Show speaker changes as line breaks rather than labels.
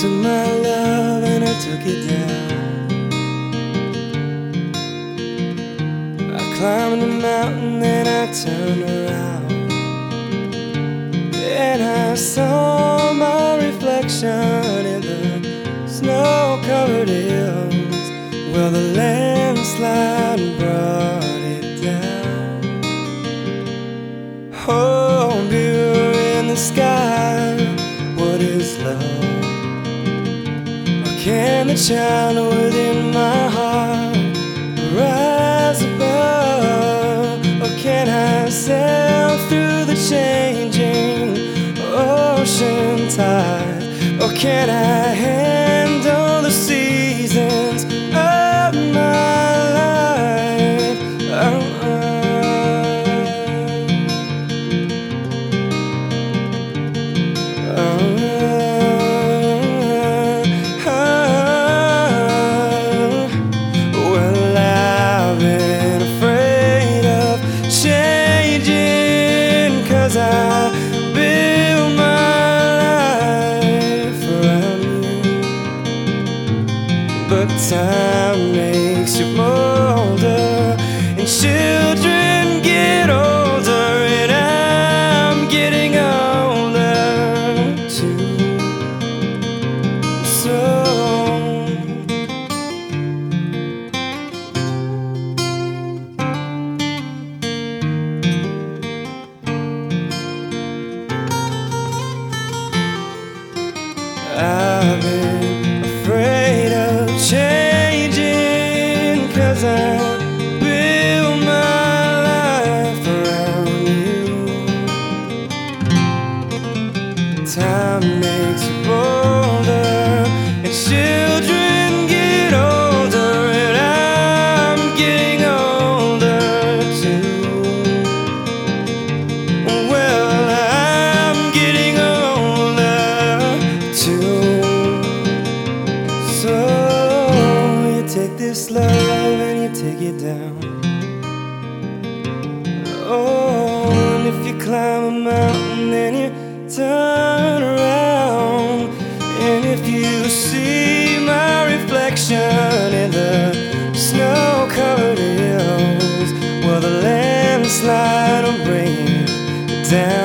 took my love and I took it down. I climbed the mountain and I turned around. And I saw my reflection in the snow covered hills. Well, the landslide brought it down. Oh, pure in the sky, child within my heart rise above? Or can I sail through the changing ocean tide? Or can I But Oh, and if you climb a mountain, then you turn around. And if you see my reflection in the snow covered hills, well, the landslide will bring down, down.